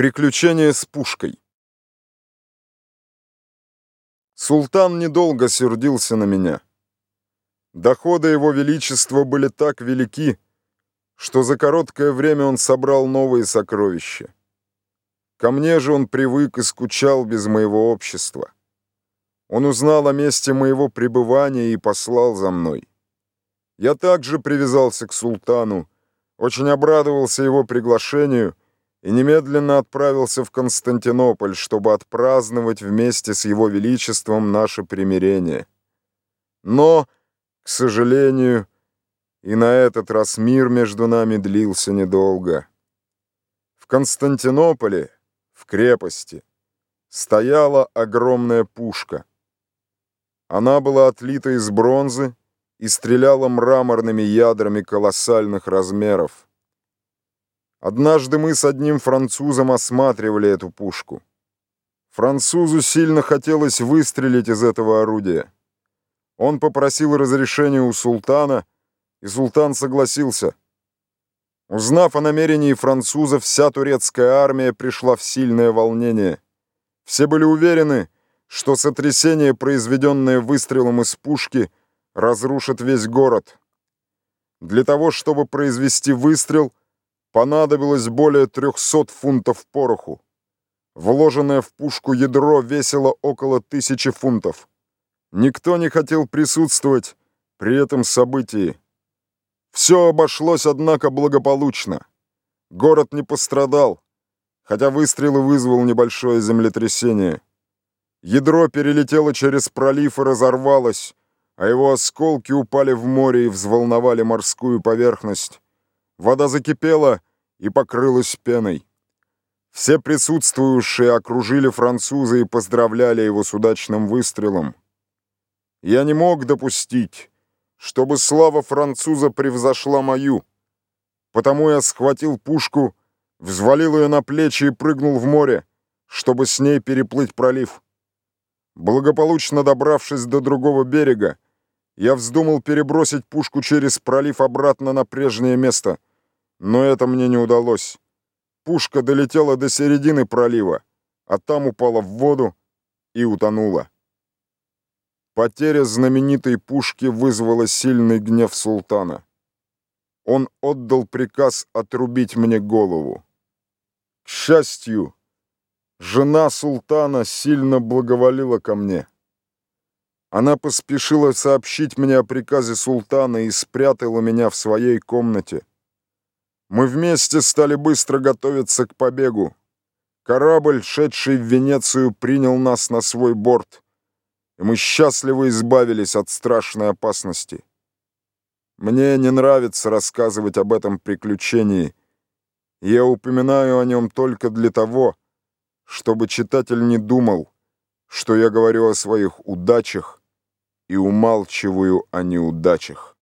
Приключение с пушкой. Султан недолго сердился на меня. Доходы его величества были так велики, что за короткое время он собрал новые сокровища. Ко мне же он привык и скучал без моего общества. Он узнал о месте моего пребывания и послал за мной. Я также привязался к султану, очень обрадовался его приглашению и немедленно отправился в Константинополь, чтобы отпраздновать вместе с его величеством наше примирение. Но, к сожалению, и на этот раз мир между нами длился недолго. В Константинополе, в крепости, стояла огромная пушка. Она была отлита из бронзы и стреляла мраморными ядрами колоссальных размеров. Однажды мы с одним французом осматривали эту пушку. Французу сильно хотелось выстрелить из этого орудия. Он попросил разрешения у султана, и султан согласился. Узнав о намерении француза, вся турецкая армия пришла в сильное волнение. Все были уверены, что сотрясение, произведенное выстрелом из пушки, разрушит весь город. Для того, чтобы произвести выстрел, понадобилось более 300 фунтов пороху. Вложенное в пушку ядро весило около тысячи фунтов. Никто не хотел присутствовать при этом событии. Все обошлось, однако, благополучно. Город не пострадал, хотя выстрел и вызвал небольшое землетрясение. Ядро перелетело через пролив и разорвалось, а его осколки упали в море и взволновали морскую поверхность. Вода закипела и покрылась пеной. Все присутствующие окружили француза и поздравляли его с удачным выстрелом. Я не мог допустить, чтобы слава француза превзошла мою, потому я схватил пушку, взвалил ее на плечи и прыгнул в море, чтобы с ней переплыть пролив. Благополучно добравшись до другого берега, я вздумал перебросить пушку через пролив обратно на прежнее место — но это мне не удалось. Пушка долетела до середины пролива, а там упала в воду и утонула. Потеря знаменитой пушки вызвала сильный гнев султана. Он отдал приказ отрубить мне голову. К счастью, жена султана сильно благоволила ко мне. Она поспешила сообщить мне о приказе султана и спрятала меня в своей комнате. Мы вместе стали быстро готовиться к побегу. Корабль, шедший в Венецию, принял нас на свой борт, и мы счастливо избавились от страшной опасности. Мне не нравится рассказывать об этом приключении. Я упоминаю о нем только для того, чтобы читатель не думал, что я говорю о своих удачах и умалчиваю о неудачах.